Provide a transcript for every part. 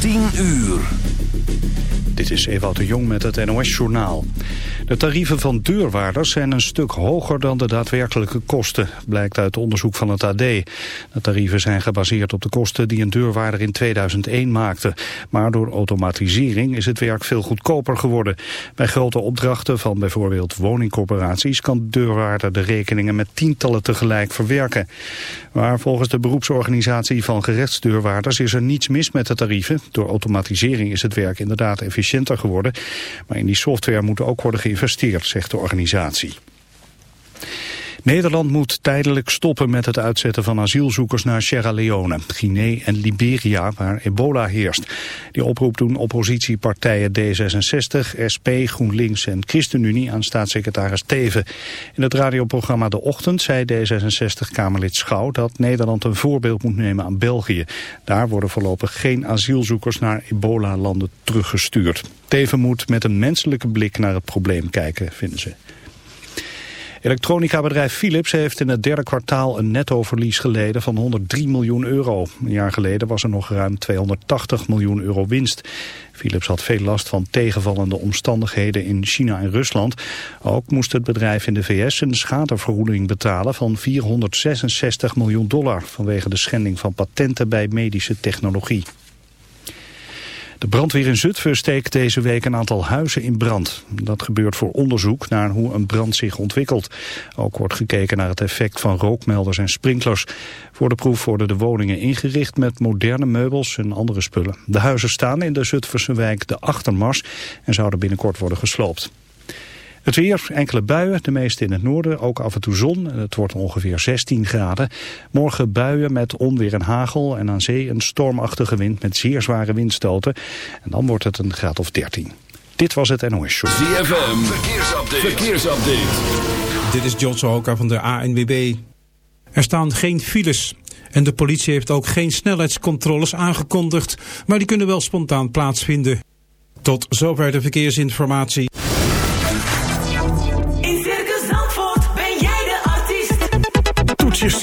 10 uur. Is Ewout de Jong met het NOS-journaal. De tarieven van deurwaarders zijn een stuk hoger dan de daadwerkelijke kosten, blijkt uit onderzoek van het AD. De tarieven zijn gebaseerd op de kosten die een deurwaarder in 2001 maakte. Maar door automatisering is het werk veel goedkoper geworden. Bij grote opdrachten van bijvoorbeeld woningcorporaties kan de deurwaarder de rekeningen met tientallen tegelijk verwerken. Maar volgens de beroepsorganisatie van gerechtsdeurwaarders is er niets mis met de tarieven. Door automatisering is het werk inderdaad geworden. Maar in die software moet ook worden geïnvesteerd, zegt de organisatie. Nederland moet tijdelijk stoppen met het uitzetten van asielzoekers naar Sierra Leone, Guinea en Liberia, waar ebola heerst. Die oproep doen oppositiepartijen D66, SP, GroenLinks en ChristenUnie aan staatssecretaris Teven. In het radioprogramma De Ochtend zei D66-Kamerlid Schouw dat Nederland een voorbeeld moet nemen aan België. Daar worden voorlopig geen asielzoekers naar ebola-landen teruggestuurd. Teven moet met een menselijke blik naar het probleem kijken, vinden ze. Elektronica-bedrijf Philips heeft in het derde kwartaal een nettoverlies geleden van 103 miljoen euro. Een jaar geleden was er nog ruim 280 miljoen euro winst. Philips had veel last van tegenvallende omstandigheden in China en Rusland. Ook moest het bedrijf in de VS een schadevergoeding betalen van 466 miljoen dollar vanwege de schending van patenten bij medische technologie. De brandweer in Zutphen steekt deze week een aantal huizen in brand. Dat gebeurt voor onderzoek naar hoe een brand zich ontwikkelt. Ook wordt gekeken naar het effect van rookmelders en sprinklers. Voor de proef worden de woningen ingericht met moderne meubels en andere spullen. De huizen staan in de Zutphense wijk De Achtermars en zouden binnenkort worden gesloopt. Het weer, enkele buien, de meeste in het noorden, ook af en toe zon. Het wordt ongeveer 16 graden. Morgen buien met onweer en hagel en aan zee een stormachtige wind met zeer zware windstoten. En dan wordt het een graad of 13. Dit was het NOS Show. ZFM, verkeersupdate. verkeersupdate. Dit is John Sohoka van de ANWB. Er staan geen files. En de politie heeft ook geen snelheidscontroles aangekondigd. Maar die kunnen wel spontaan plaatsvinden. Tot zover de verkeersinformatie.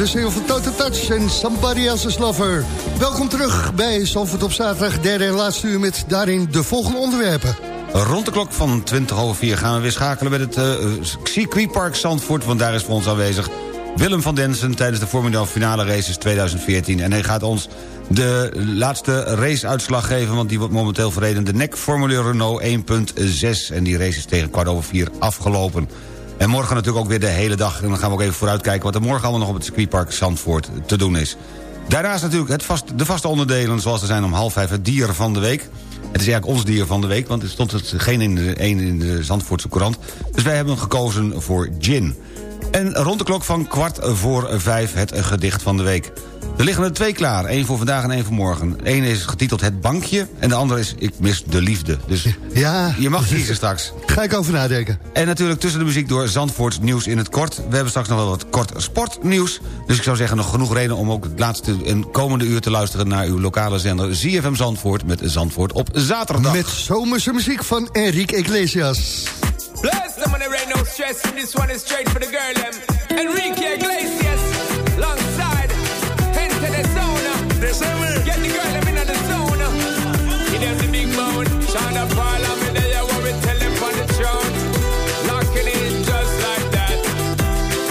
De single van Total Touch en Somebody Else's Lover. Welkom terug bij Zandvoort op zaterdag, derde en laatste uur... met daarin de volgende onderwerpen. Rond de klok van 20 over 4 gaan we weer schakelen met het uh, circuitpark Zandvoort... want daar is voor ons aanwezig Willem van Densen... tijdens de Formule finale races 2014. En hij gaat ons de laatste raceuitslag geven... want die wordt momenteel verreden. De NEC Formule Renault 1.6. En die race is tegen kwart over 4 afgelopen. En morgen natuurlijk ook weer de hele dag. En dan gaan we ook even vooruitkijken... wat er morgen allemaal nog op het circuitpark Zandvoort te doen is. Daarnaast natuurlijk het vast, de vaste onderdelen zoals er zijn om half vijf... het dier van de week. Het is eigenlijk ons dier van de week, want er stond het geen in de, een in de Zandvoortse Courant. Dus wij hebben gekozen voor gin. En rond de klok van kwart voor vijf het gedicht van de week. Er liggen er twee klaar, één voor vandaag en één voor morgen. Eén is getiteld Het Bankje en de andere is Ik mis de liefde. Dus ja. je mag kiezen straks. Ga ik over nadenken. En natuurlijk tussen de muziek door Zandvoorts nieuws in het kort. We hebben straks nog wel wat kort sportnieuws. Dus ik zou zeggen nog genoeg reden om ook het laatste en komende uur te luisteren... naar uw lokale zender ZFM Zandvoort met Zandvoort op zaterdag. Met zomerse muziek van Enrique Iglesias. Bless them and there ain't no stress. And this one is straight for the girl, them. Enrique Iglesias, alongside. Enter the zone. Get the girl, them in the zone. Give them the big moan. Shine up all of me there, what we tell them on the throne. Locking in just like that.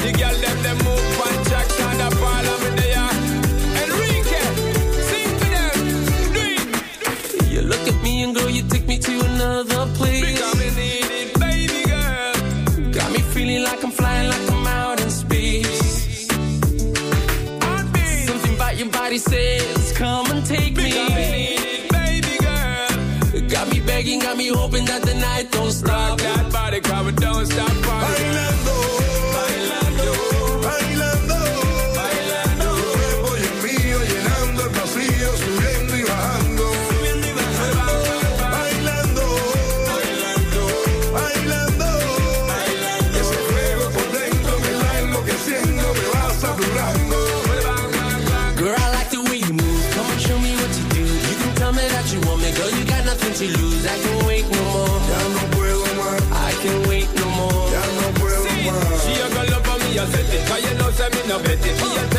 The girl, them, them Betty,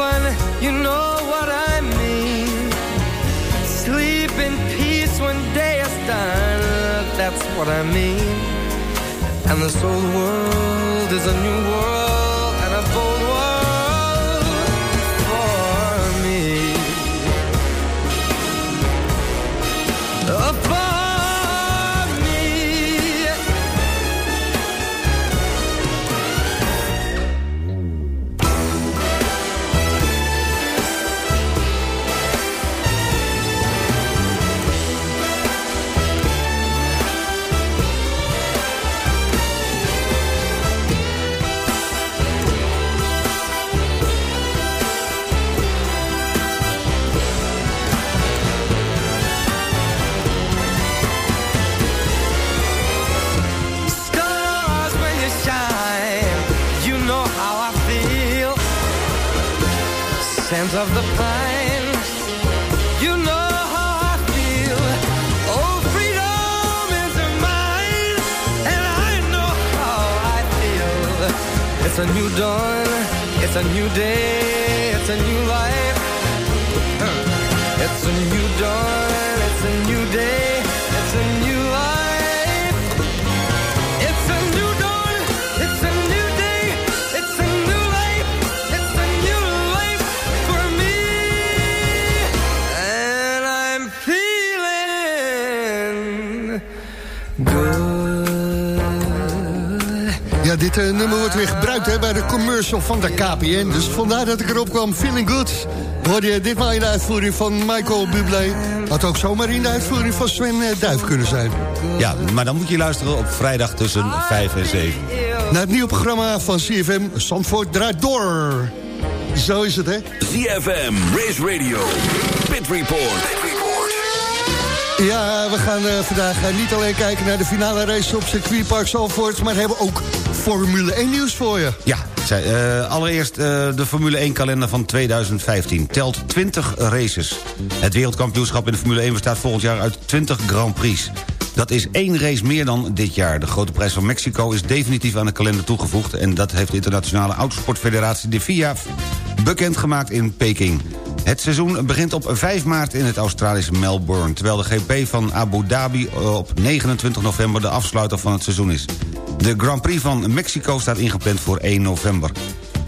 fun. You know what I mean. Sleep in peace when day is done. That's what I mean. And this old world is a new world commercial van de KPN. Dus vandaar dat ik erop kwam. Feeling good. Hoorde je ditmaal in de uitvoering van Michael Bublé. Had ook zomaar in de uitvoering van Sven eh, Duif kunnen zijn. Ja, maar dan moet je luisteren op vrijdag tussen 5 en 7. Naar het nieuwe programma van CFM, Zandvoort draait door. Zo is het, hè? ZFM, Race Radio, Pit Report. Ja, we gaan eh, vandaag eh, niet alleen kijken naar de finale race op circuitpark Zandvoort... maar hebben ook Formule 1 nieuws voor je. Ja, eh, allereerst eh, de Formule 1 kalender van 2015. Telt 20 races. Het wereldkampioenschap in de Formule 1 bestaat volgend jaar uit 20 Grand Prix. Dat is één race meer dan dit jaar. De grote prijs van Mexico is definitief aan de kalender toegevoegd... en dat heeft de internationale autosportfederatie de FIA bekendgemaakt in Peking. Het seizoen begint op 5 maart in het Australische Melbourne... terwijl de GP van Abu Dhabi op 29 november de afsluiter van het seizoen is. De Grand Prix van Mexico staat ingepland voor 1 november.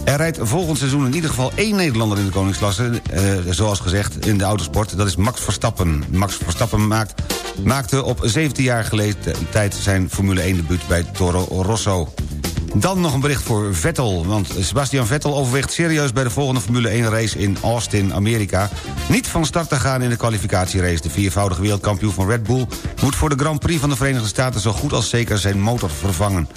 Er rijdt volgend seizoen in ieder geval één Nederlander in de koningsklasse... eh, zoals gezegd in de autosport, dat is Max Verstappen. Max Verstappen maakt, maakte op 17-jarige leeftijd zijn Formule 1-debuut bij Toro Rosso. Dan nog een bericht voor Vettel, want Sebastian Vettel overweegt serieus... bij de volgende Formule 1-race in Austin, Amerika... niet van start te gaan in de kwalificatierace. De viervoudige wereldkampioen van Red Bull... moet voor de Grand Prix van de Verenigde Staten... zo goed als zeker zijn motor vervangen.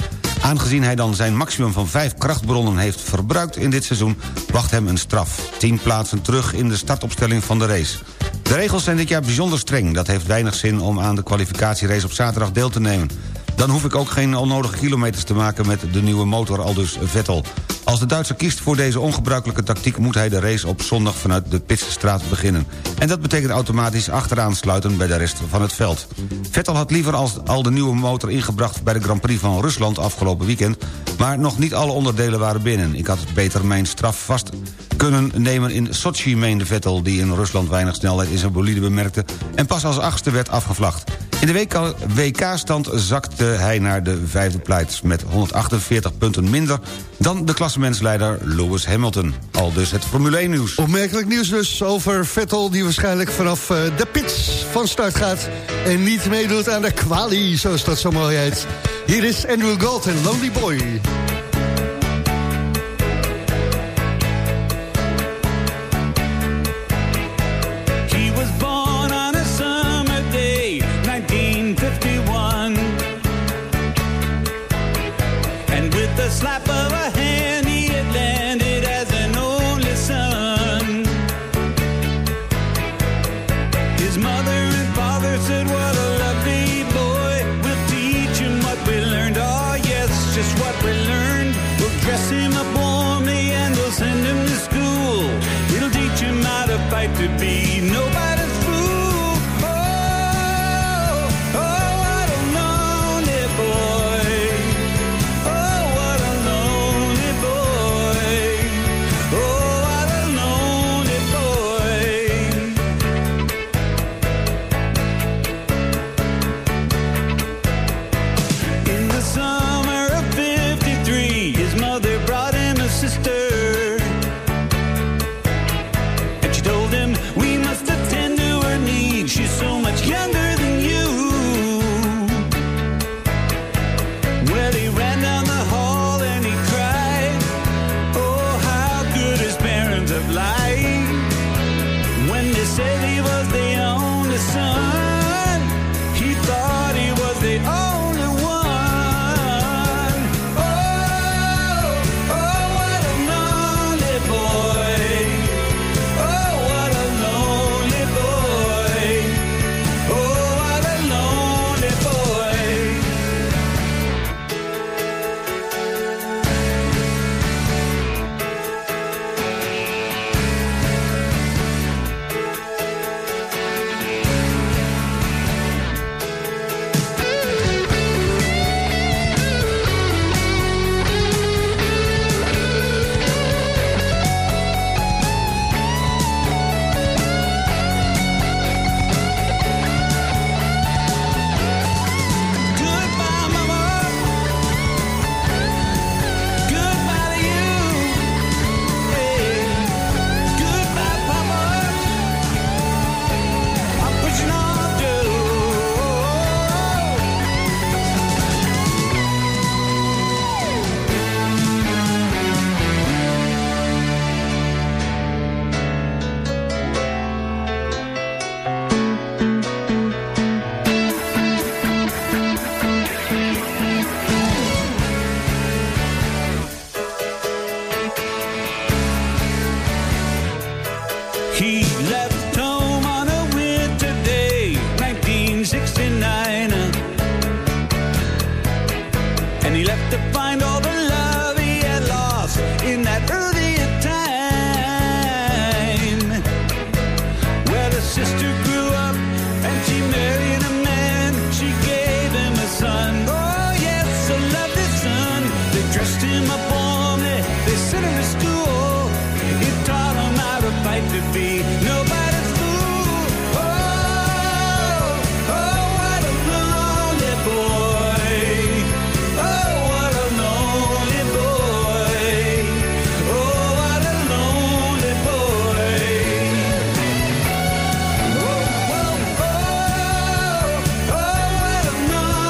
Aangezien hij dan zijn maximum van vijf krachtbronnen heeft verbruikt in dit seizoen... wacht hem een straf. Tien plaatsen terug in de startopstelling van de race. De regels zijn dit jaar bijzonder streng. Dat heeft weinig zin om aan de kwalificatierace op zaterdag deel te nemen. Dan hoef ik ook geen onnodige kilometers te maken met de nieuwe motor, aldus Vettel. Als de Duitser kiest voor deze ongebruikelijke tactiek... moet hij de race op zondag vanuit de Pitstraat beginnen. En dat betekent automatisch achteraan sluiten bij de rest van het veld. Vettel had liever als al de nieuwe motor ingebracht... bij de Grand Prix van Rusland afgelopen weekend... maar nog niet alle onderdelen waren binnen. Ik had beter mijn straf vast kunnen nemen in Sochi, meende Vettel... die in Rusland weinig snelheid in zijn bolide bemerkte... en pas als achtste werd afgevlacht. In de WK-stand zakte hij naar de vijfde plaats... met 148 punten minder dan de klassementsleider Lewis Hamilton. Al dus het Formule 1 nieuws. Opmerkelijk nieuws dus over Vettel... die waarschijnlijk vanaf eh, de pits van start gaat... en niet meedoet aan de quali, zoals dat zo mooi heet. Hier is Andrew Gold en Lonely Boy.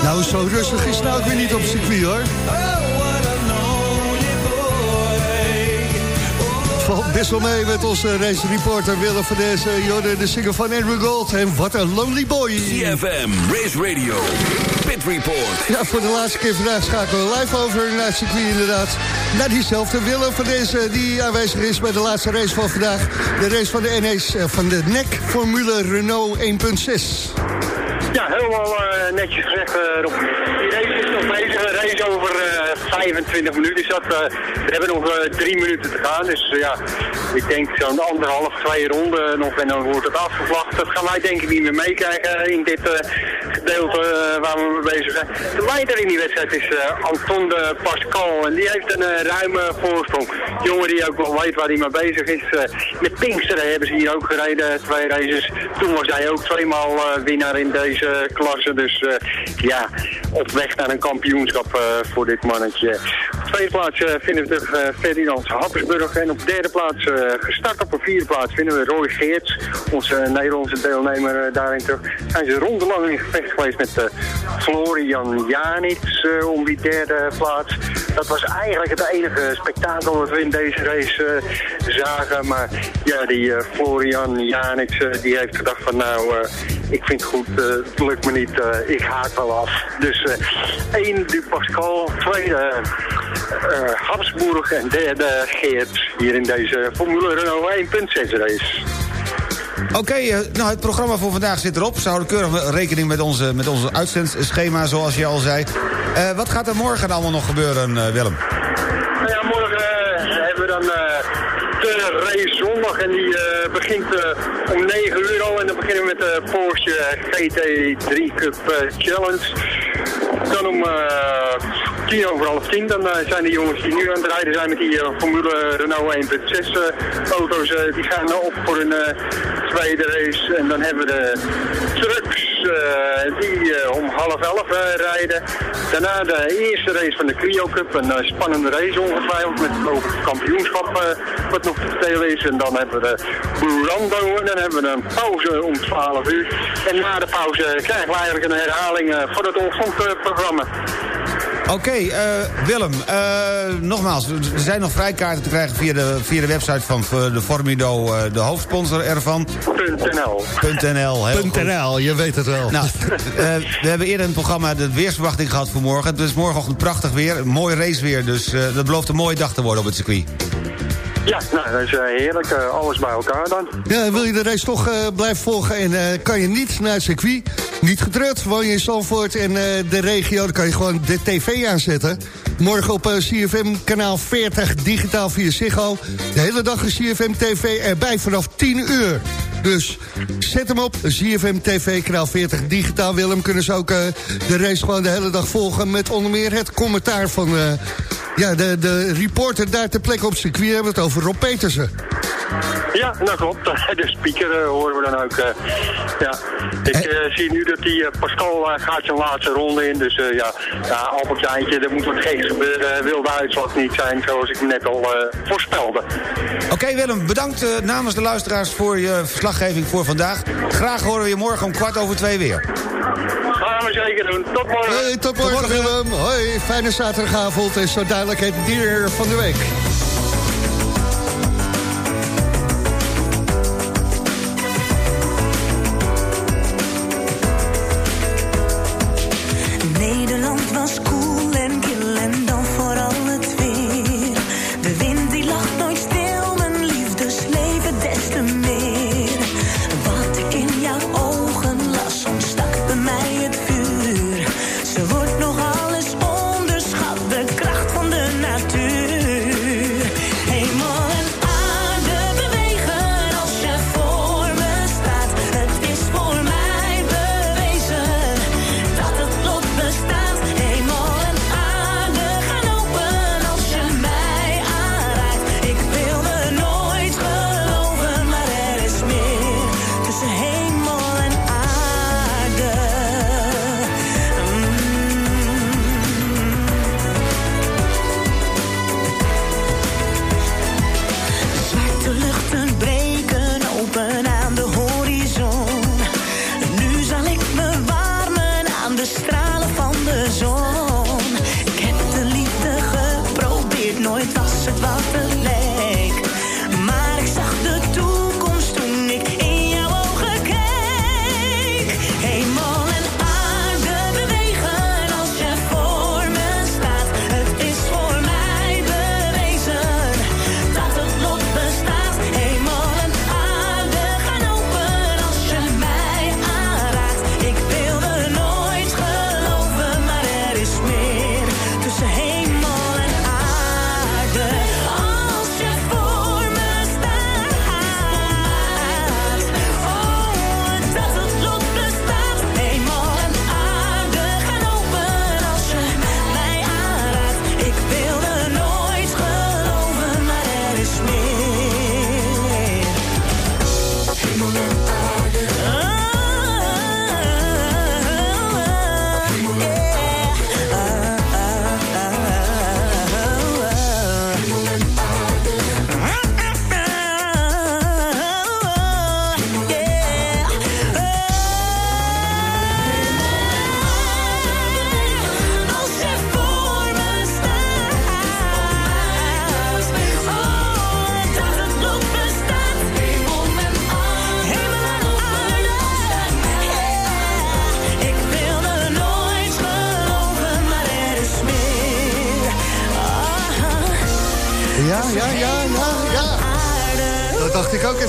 Nou, zo rustig is het nou ook weer niet op circuit, hoor. valt best wel mee met onze race reporter Willem van deze. Jorden, de singer van Andrew Gold. En wat een lonely boy. CFM, Race Radio, Pit Report. Ja, voor de laatste keer vandaag schakelen we live over naar het circuit inderdaad. Naar diezelfde Willem van deze die aanwezig is bij de laatste race van vandaag. De race van de NS, eh, van de NEC Formule Renault 1.6. Ja, helemaal eh, netjes gezegd, eh, Rob. Die race is nog bezig. Een race over 25 minuten dat. eh, we hebben nog eh, drie minuten te gaan. Dus eh, ja, ik denk zo'n anderhalf, twee ronden nog en dan wordt het afgevlacht. Dat gaan wij denk ik niet meer meekrijgen in dit gedeelte waar we mee bezig zijn. De leider in die wedstrijd is Anton de Pascal. En die heeft een ruime voorsprong. Jongen die ook wel weet waar hij mee bezig is. Met Pinksteren hebben ze hier ook gereden, twee races. Toen was hij ook tweemaal winnaar in deze klasse. Dus ja, op weg naar een kampioenschap voor dit mannetje. Op tweede plaats eh, vinden we de uh, Ferdinand Happersburg. En op derde plaats, eh, gestart op een vierde plaats, vinden we Roy Geerts. Onze Nederlandse deelnemer eh, daarin terug. Zijn ze rondelang in gevecht geweest met eh, Florian Janits eh, om die derde plaats. Dat was eigenlijk het enige spektakel dat we in deze race eh, zagen. Maar ja, die eh, Florian Janits eh, die heeft gedacht van nou, eh, ik vind het goed, eh, het lukt me niet, eh, ik haak wel af. Dus eh, één Du Pascal, tweede eh, Habsburg en derde Geert hier in deze Formule Renault 1.6 race. Oké, eh, nou het programma voor vandaag zit erop. Ze houden keurig rekening met onze, met onze uitzendschema, zoals je al zei. Eh, wat gaat er morgen allemaal nog gebeuren, Willem? Nou ja, morgen hebben we dan de race zondag en die begint om 9 uur al. En dan beginnen we met de Porsche GT3 Cup Challenge. Dan om tien over half tien, dan eh, zijn de jongens die nu aan het rijden zijn met die eh, Formule Renault 1.6 eh, auto's, die gaan op voor een tweede race. En dan hebben we de trucks die om half elf eh, rijden. Daarna de eerste race van de Clio Cup, een spannende race ongetwijfeld met het kampioenschap wat nog te vertellen is. En dan hebben we de Burando en dan hebben we een pauze om 12 uur. En na de pauze krijgen we eigenlijk een herhaling van het ochtendprogramma. Oké, eh, Willem, eh, nogmaals, er zijn nog vrijkaarten te krijgen via de, via de website van eh, de Formido, eh, de hoofdsponsor ervan. .nl. .nl, heel goed. .nl, je weet het wel. Nou, eh, we hebben eerder in het programma de weersverwachting gehad voor morgen. Het is morgenochtend prachtig weer, een mooi raceweer, dus eh, dat belooft een mooie dag te worden op het circuit. Ja, nou, dat is eh, heerlijk. eh, alles bij elkaar dan. Ja, wil je de race toch eh, blijven volgen en kan je niet naar het circuit? Niet getreurd, woon je in Zandvoort en de regio... dan kan je gewoon de tv aanzetten. Morgen op CFM kanaal 40, digitaal via Ziggo. De hele dag is CFM TV erbij vanaf 10 uur. Dus zet hem op, CFM TV, kanaal 40, digitaal. Willem, kunnen ze ook eh, de race gewoon de hele dag volgen... met onder meer het commentaar van... eh, ja, de, de reporter daar ter plekke op circuit hebben we het over Rob Petersen. Ja, dat klopt. De speaker eh, horen we dan ook. eh, ja. Ik zie nu dat die Pascal gaat zijn laatste ronde in. Dus eh, ja, ja Albert Jaantje, er moet wat geks gebeuren. Wil de uitslag niet zijn, zoals ik net al eh, voorspelde. Oké Willem, bedankt namens de luisteraars voor je verslaggeving voor vandaag. Graag horen we je morgen om kwart over twee weer. Gaan we zeker doen. Tot morgen. Hey, tot morgen Willem. Hoi, fijne zaterdagavond en zo dadelijk het dier van de week.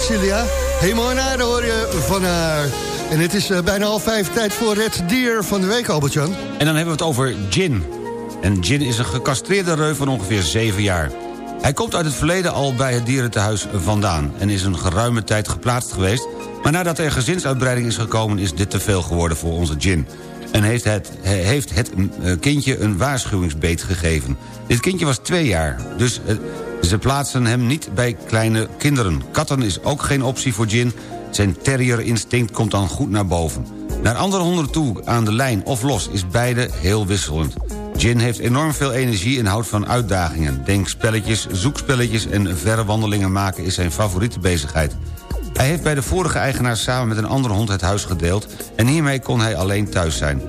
Celia. Hemel en aarde hoor je van haar. En het is eh, bijna al vijf tijd voor het dier van de week, Albert-Jan. En dan hebben we het over Jin. En Jin is een gecastreerde reu van ongeveer 7 jaar. Hij komt uit het verleden al bij het dierentehuis vandaan... en is een geruime tijd geplaatst geweest... maar nadat er gezinsuitbreiding is gekomen... is dit te veel geworden voor onze Jin. En heeft het, heeft het eh, kindje een waarschuwingsbeet gegeven. Dit kindje was twee jaar, dus eh, ze plaatsen hem niet bij kleine kinderen. Katten is ook geen optie voor Jin. Zijn terrierinstinct komt dan goed naar boven. Naar andere honden toe, aan de lijn of los, is beide heel wisselend. Jin heeft enorm veel energie en houdt van uitdagingen. Denkspelletjes, zoekspelletjes en verre wandelingen maken is zijn favoriete bezigheid. Hij heeft bij de vorige eigenaar samen met een andere hond het huis gedeeld... en hiermee kon hij alleen thuis zijn.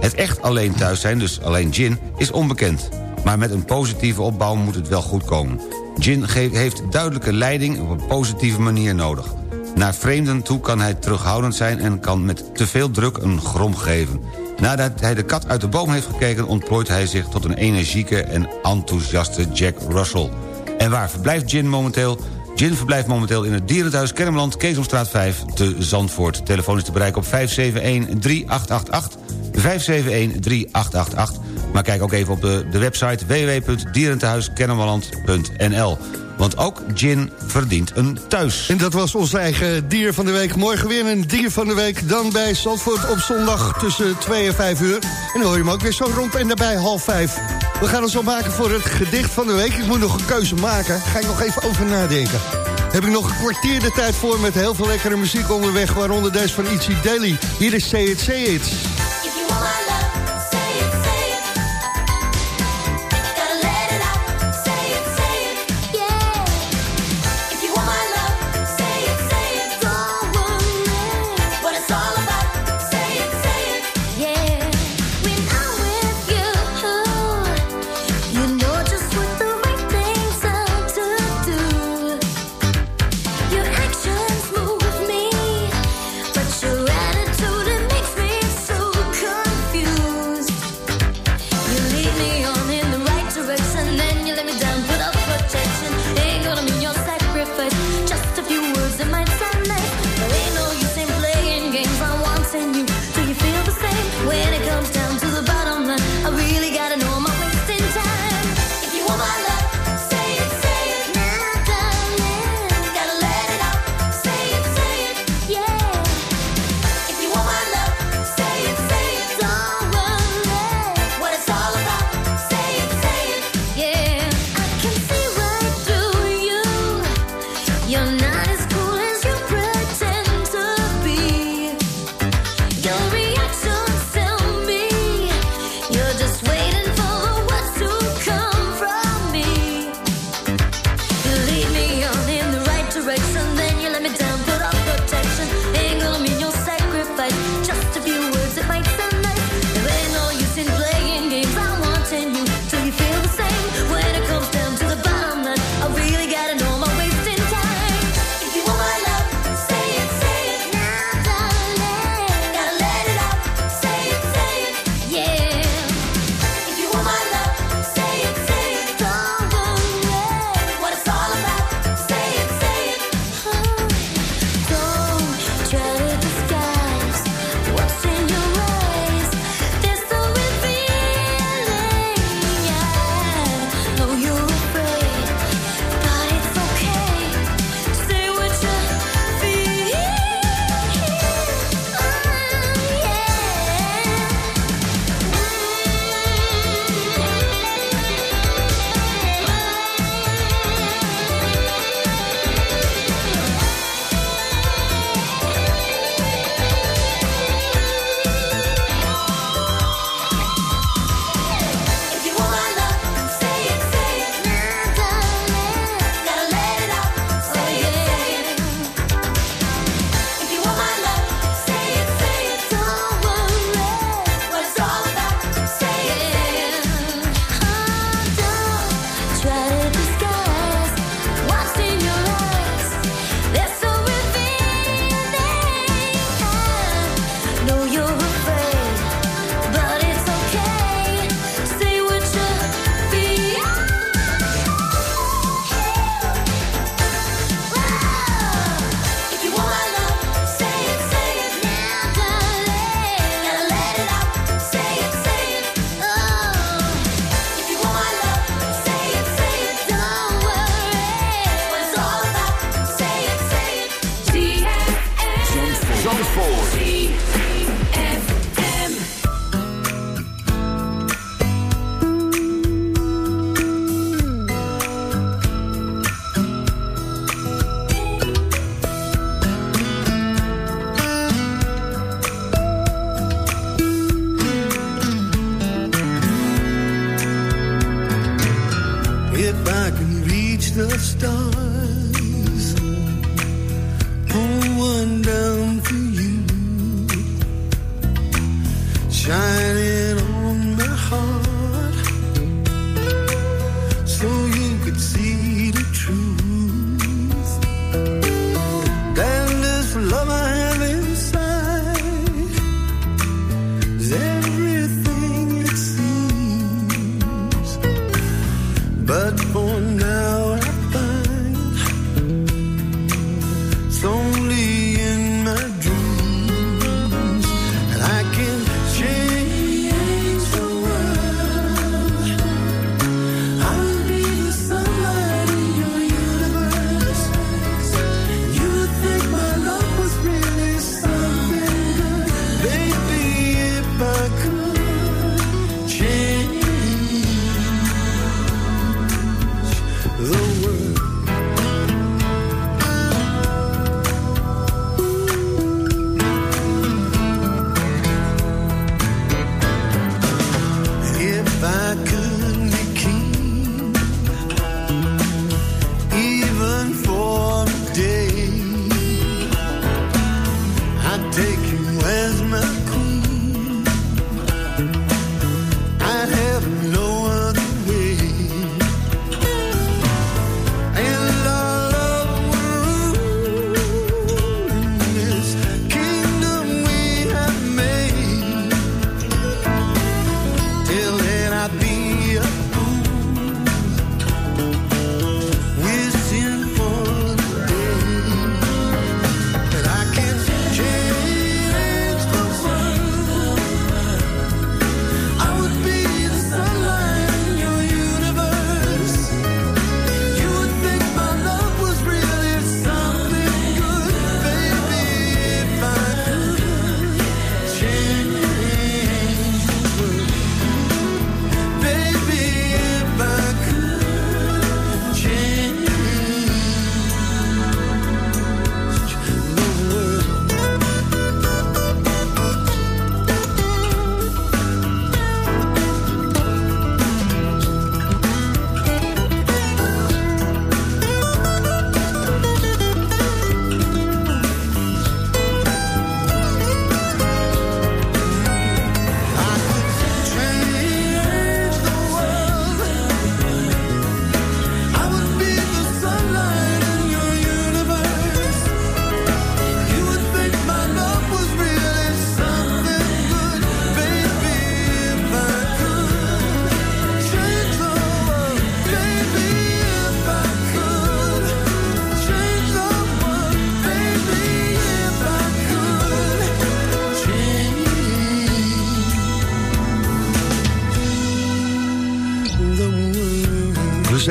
Het echt alleen thuis zijn, dus alleen Jin, is onbekend. Maar met een positieve opbouw moet het wel goed komen. Jin heeft duidelijke leiding op een positieve manier nodig. Naar vreemden toe kan hij terughoudend zijn... en kan met te veel druk een grom geven. Nadat hij de kat uit de boom heeft gekeken... ontplooit hij zich tot een energieke en enthousiaste Jack Russell. En waar verblijft Jin momenteel? Jin verblijft momenteel in het dierenthuis Kennemerland... Keesomstraat 5 te Zandvoort. Telefoon is te bereiken op 571-3888. 571-3888. Maar kijk ook even op de, de website www.dierentehuiskennemerland.nl. Want ook Jin verdient een thuis. En dat was ons eigen dier van de week. Morgen weer een dier van de week. Dan bij Zandvoort op zondag tussen 2 en 5 uur. En dan hoor je hem ook weer zo rond en daarbij half 5. We gaan ons al maken voor het gedicht van de week. Ik moet nog een keuze maken. Ga ik nog even over nadenken. Heb ik nog een kwartier de tijd voor met heel veel lekkere muziek onderweg. Waaronder deze van Itchy Daily. Hier is Say It, Say It.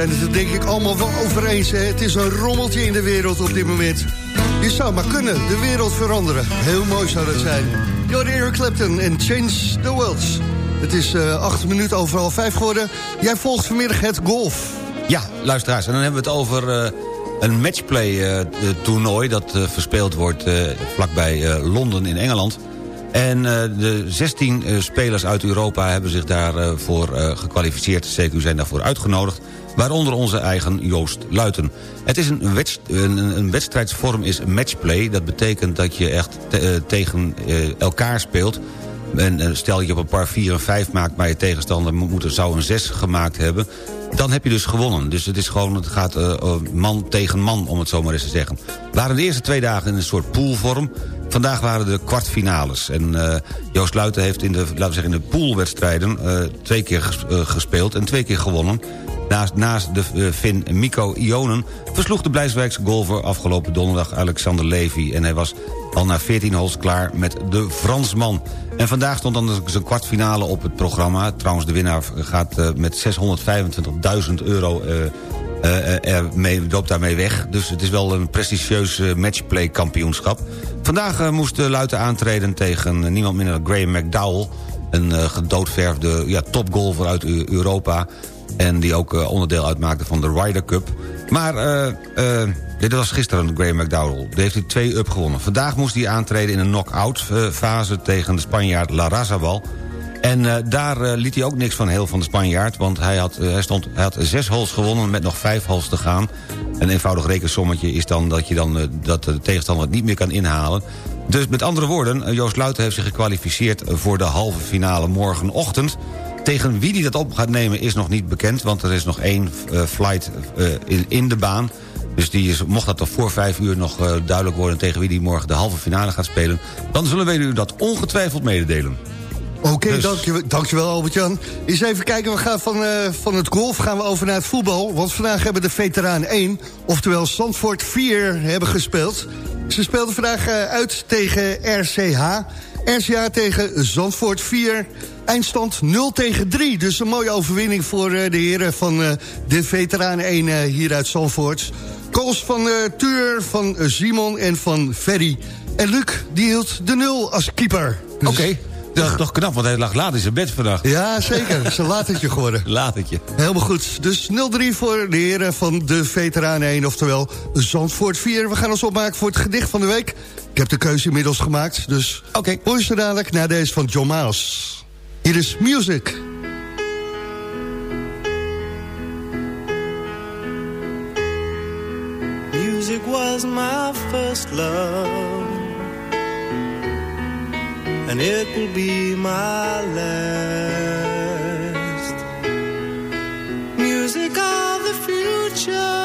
Zijn het denk ik allemaal wel over eens. Hè? Het is een rommeltje in de wereld op dit moment. Je zou maar kunnen, de wereld veranderen. Heel mooi zou dat zijn. Jorden Eric Clapton en Change the World. Het is eh, acht minuten over vijf geworden. Jij volgt vanmiddag het golf. Ja, luisteraars, en dan hebben we het over eh, een matchplay-toernooi... dat eh, verspeeld wordt vlakbij Londen in Engeland. En de 16 eh, spelers uit Europa hebben zich daarvoor voor eh, gekwalificeerd. CQ zijn daarvoor uitgenodigd. Waaronder onze eigen Joost Luiten. Het is een, een, wedstrijdsvorm is matchplay. Dat betekent dat je echt eh, tegen eh, elkaar speelt. En eh, stel je op een par 4 en 5 maakt... maar je tegenstander moet, zou een 6 gemaakt hebben... dan heb je dus gewonnen. Dus het, is gewoon, het gaat eh, man tegen man, om het zo maar eens te zeggen. We waren de eerste twee dagen in een soort poolvorm. Vandaag waren de kwartfinales. En Joost Luiten heeft in de, laten we zeggen, in de poolwedstrijden... twee keer ges- gespeeld en twee keer gewonnen. Naast, de eh, Fin Mikko Ionen versloeg de Blijswijkse golfer afgelopen donderdag Alexander Levy. En hij was al na 14 holes klaar met de Fransman. En vandaag stond dan zijn kwartfinale op het programma. Trouwens, de winnaar gaat eh, met 625.000 euro... er mee, loopt daarmee weg. Dus het is wel een prestigieus eh, matchplay kampioenschap. Vandaag moest Luiten aantreden tegen niemand minder dan Graham McDowell. Een gedoodverfde ja, topgolfer uit Eu- Europa. En die ook eh, onderdeel uitmaakte van de Ryder Cup. Maar eh, eh, dit was gisteren Graham McDowell. Die heeft hij twee up gewonnen. Vandaag moest hij aantreden in een knock-out fase tegen de Spanjaard Larrazabal. En daar liet hij ook niks van heel van de Spanjaard... want hij had, hij, stond, hij had zes holes gewonnen met nog vijf holes te gaan. Een eenvoudig rekensommetje is dan dat, je dan, dat de tegenstander het niet meer kan inhalen. Dus met andere woorden, Joost Luiten heeft zich gekwalificeerd... voor de halve finale morgenochtend. Tegen wie hij dat op gaat nemen is nog niet bekend... want er is nog één eh, flight eh, in, in de baan... Dus die is, mocht dat toch voor vijf uur nog eh, duidelijk worden... tegen wie die morgen de halve finale gaat spelen... dan zullen wij u dat ongetwijfeld mededelen. Oké, Dus- dankjewel, dankjewel Albert-Jan. Eens even kijken, we gaan van, van het golf gaan we over naar het voetbal. Want vandaag hebben de veteraan 1, oftewel Zandvoort 4, hebben gespeeld. Ze speelden vandaag uit tegen RCH. RCH tegen Zandvoort 4. Eindstand 0 tegen 3. Dus een mooie overwinning voor eh, de heren van eh, de veteraan 1 eh, hier uit Zandvoort. Goals van Tuur, van Simon en van Ferry. En Luc, die hield de 0 als keeper. Dus- Oké, dat is toch knap, want hij lag laat in zijn bed vannacht. Ja, zeker. Het is een latertje geworden. Latertje. Helemaal goed. Dus 0-3 voor de heren van de veteranen 1, oftewel Zandvoort 4. We gaan ons opmaken voor het gedicht van de week. Ik heb de keuze inmiddels gemaakt, dus Oké. hoor je zo dadelijk naar deze van John Miles. Hier is Music. Music was my first love, and it will be my last. Music of the future,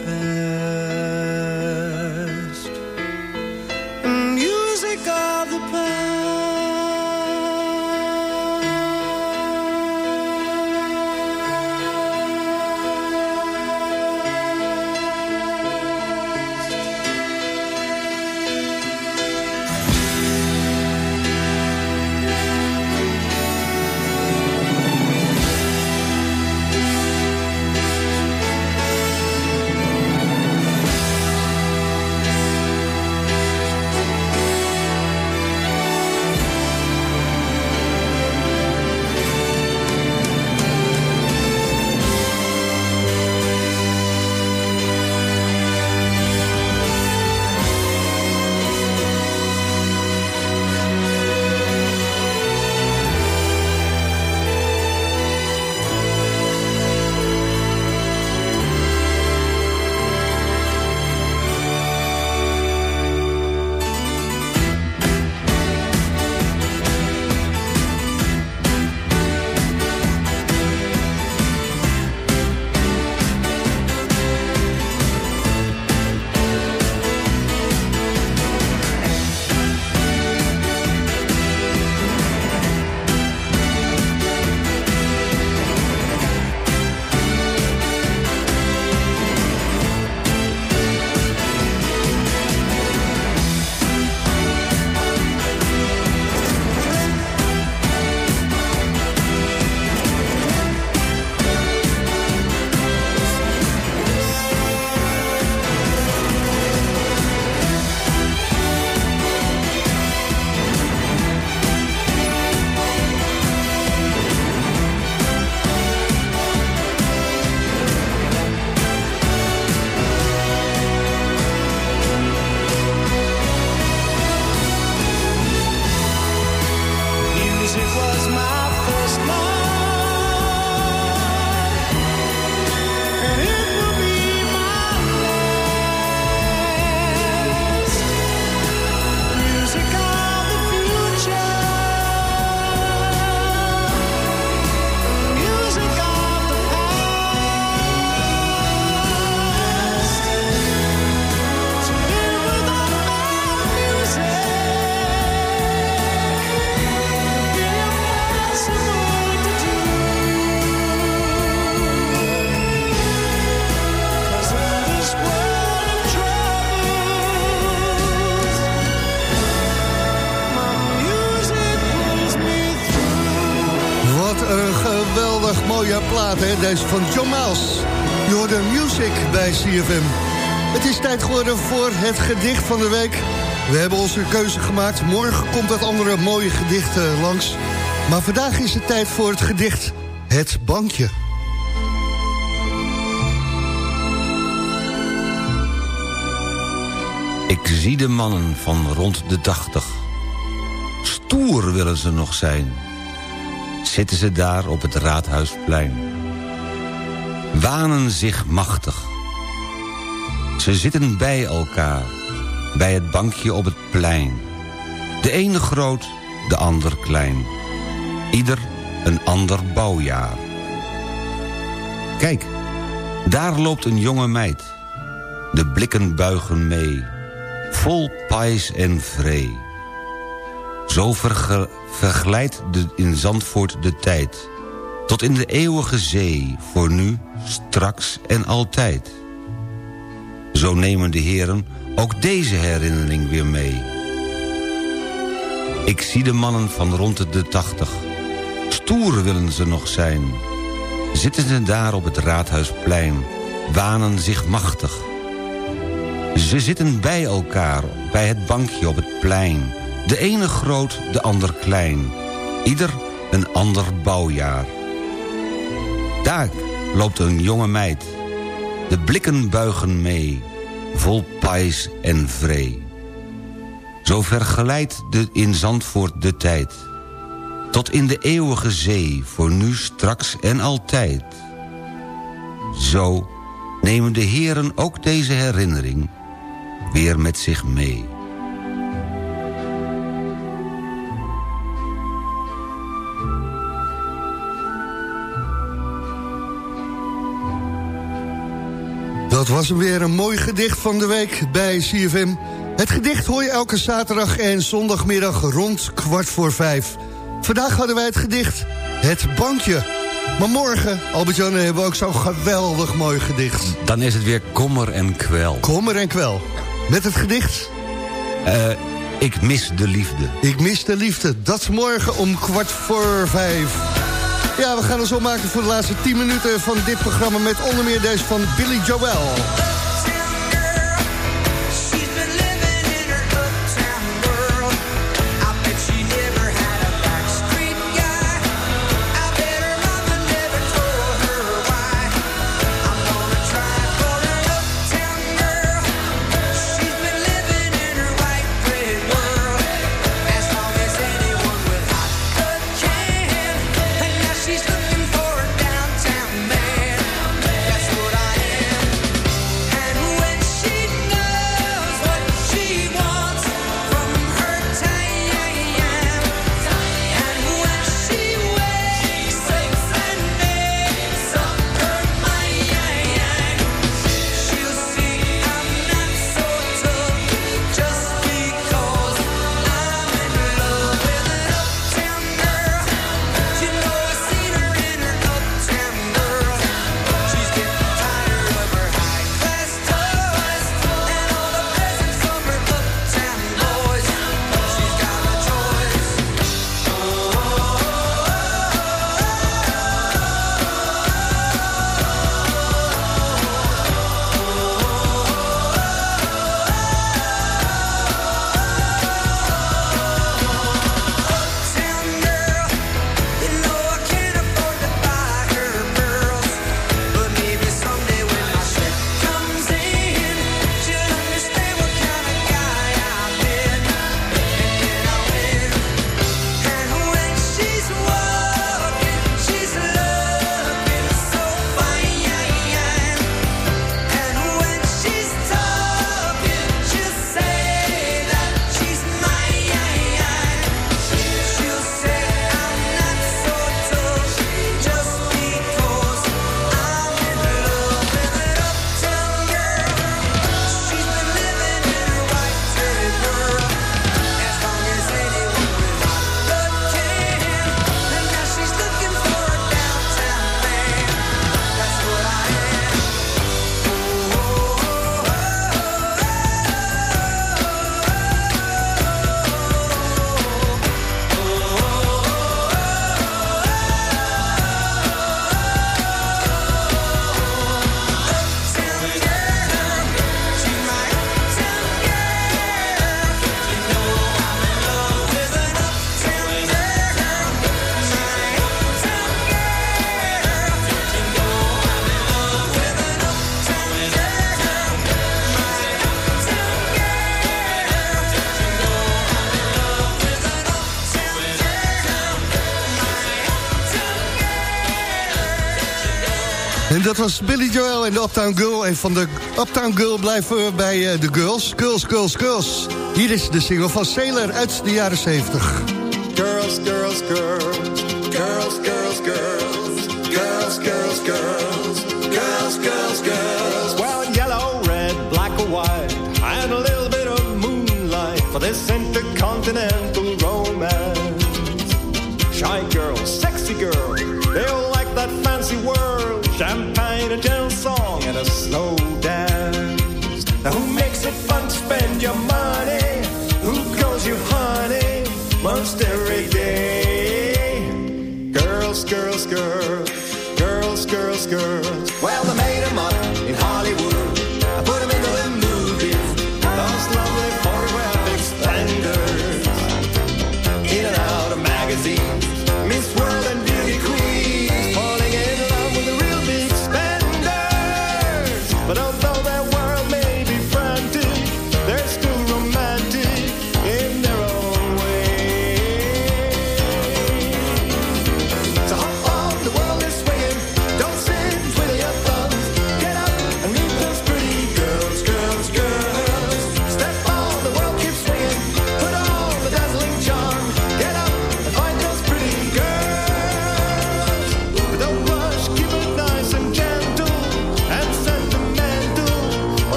Van John Miles. Je hoorde music bij CFM. Het is tijd geworden voor het gedicht van de week. We hebben onze keuze gemaakt. Morgen komt dat andere mooie gedicht eh, langs. Maar vandaag is het tijd voor het gedicht Het Bankje. Ik zie de mannen van rond de tachtig. Stoer willen ze nog zijn. Zitten ze daar op het raadhuisplein. Wanen zich machtig. Ze zitten bij elkaar. Bij het bankje op het plein. De ene groot, de ander klein. Ieder een ander bouwjaar. Kijk, daar loopt een jonge meid. De blikken buigen mee vol pais en vree. Zo verge- verglijdt de, in Zandvoort de tijd... tot in de eeuwige zee, voor nu, straks en altijd. Zo nemen de heren ook deze herinnering weer mee. Ik zie de mannen van rond de tachtig. Stoer willen ze nog zijn. Zitten ze daar op het raadhuisplein, wanen zich machtig... Ze zitten bij elkaar, bij het bankje op het plein. De ene groot, de ander klein. Ieder een ander bouwjaar. Daar loopt een jonge meid. De blikken buigen mee, vol pais en vree. Zo vergelijdt de in Zandvoort de tijd. Tot in de eeuwige zee, voor nu, straks en altijd. Zo nemen de heren ook deze herinnering weer met zich mee. Dat was hem weer een mooi gedicht van de week bij CFM. Het gedicht hoor je elke zaterdag en zondagmiddag rond kwart voor vijf. Vandaag hadden wij het gedicht Het Bankje. Maar morgen, Albert-Jan, hebben we ook zo'n geweldig mooi gedicht. Dan is het weer kommer en kwel. Kommer en kwel. Met het gedicht? Eh, ik mis de liefde. Ik mis de liefde. Dat is morgen om kwart voor vijf. Ja, we gaan ons opmaken voor de laatste 10 minuten van dit programma... met onder meer deze van Billy Joel. Was Billy Joel en de Uptown Girl. En van de Uptown Girl blijven we bij eh, de Girls. Girls, Girls, Girls. Hier is de single van Sailor uit de jaren 70. Girls, girls, girls. Girls, girls, girls. Girls, girls, girls. Girls, girls, girls. Well, yellow, red, black or white, and a little bit of moonlight for this intercontinental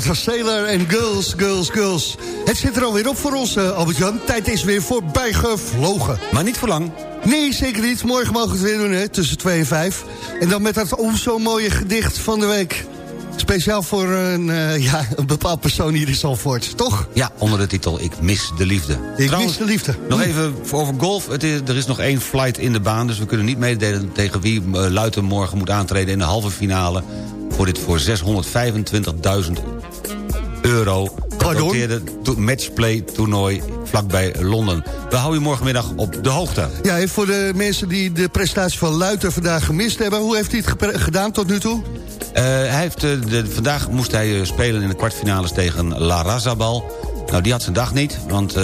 dat was Sailor en Girls, Girls, Girls. Het zit er alweer op voor ons, eh, Albert-Jan. Tijd is weer voorbij gevlogen. Maar niet voor lang. Nee, zeker niet. Morgen mogen we het weer doen, hè, tussen 2 en 5. En dan met dat o zo mooie gedicht van de week. Speciaal voor een, eh, ja, een bepaald persoon hier in Zalvoort, toch? Ja, onder de titel Ik mis de liefde. Ik mis de liefde. Nog even over golf. Het is, er is nog één flight in de baan... dus we kunnen niet mededelen tegen wie uh, Luiten morgen moet aantreden... in de halve finale voor dit voor 625.000 euro genoteerde to- matchplay toernooi vlakbij Londen. We houden u morgenmiddag op de hoogte. Ja, en voor de mensen die de prestatie van Luiten vandaag gemist hebben... hoe heeft hij het gedaan tot nu toe? Eh, hij heeft, eh, de, vandaag moest hij eh, spelen in de kwartfinales tegen La Razabal. Nou, die had zijn dag niet, want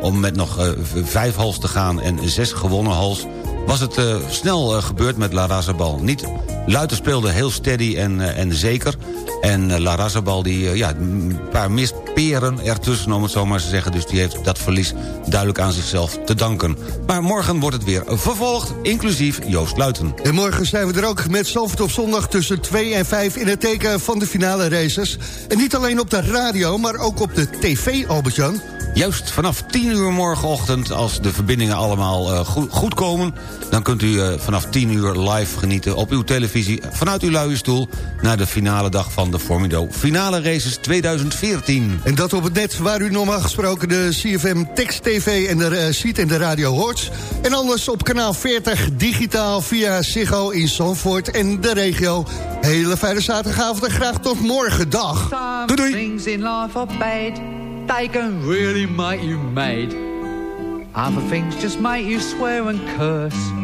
om met nog vijf hals te gaan en zes gewonnen hals... was het snel gebeurd met La Razabal. Niet, Luiten speelde heel steady en, eh, en zeker. En eh, La Razabal, die, eh, ja, een paar misperen ertussen, om het zo maar te zeggen. Dus die heeft dat verlies duidelijk aan zichzelf te danken. Maar morgen wordt het weer vervolgd, inclusief Joost Luiten. En morgen zijn we er ook met Zalvoort op zondag tussen 2 en 5... in het teken van de finale races. En niet alleen op de radio, maar ook op de tv, Albert-Jan. Juist vanaf 10 uur morgenochtend, als de verbindingen allemaal goed, goed komen... dan kunt u vanaf 10 uur live genieten op uw televisie... vanuit uw luie stoel naar de finale dag van de Formido Finale Races 2014. En dat op het net waar u normaal gesproken de CFM Text TV en de, eh, ziet en de radio hoort. En anders op kanaal 40 digitaal via Ziggo in Zandvoort en de regio. Hele fijne zaterdagavond en graag tot morgen. Dag. Some things in life are bad. They can really make you mad. Other things just make you swear and curse.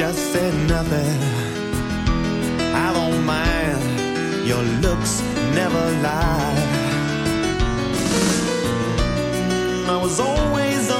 Just say nothing. I don't mind. Your looks never lie. I was always on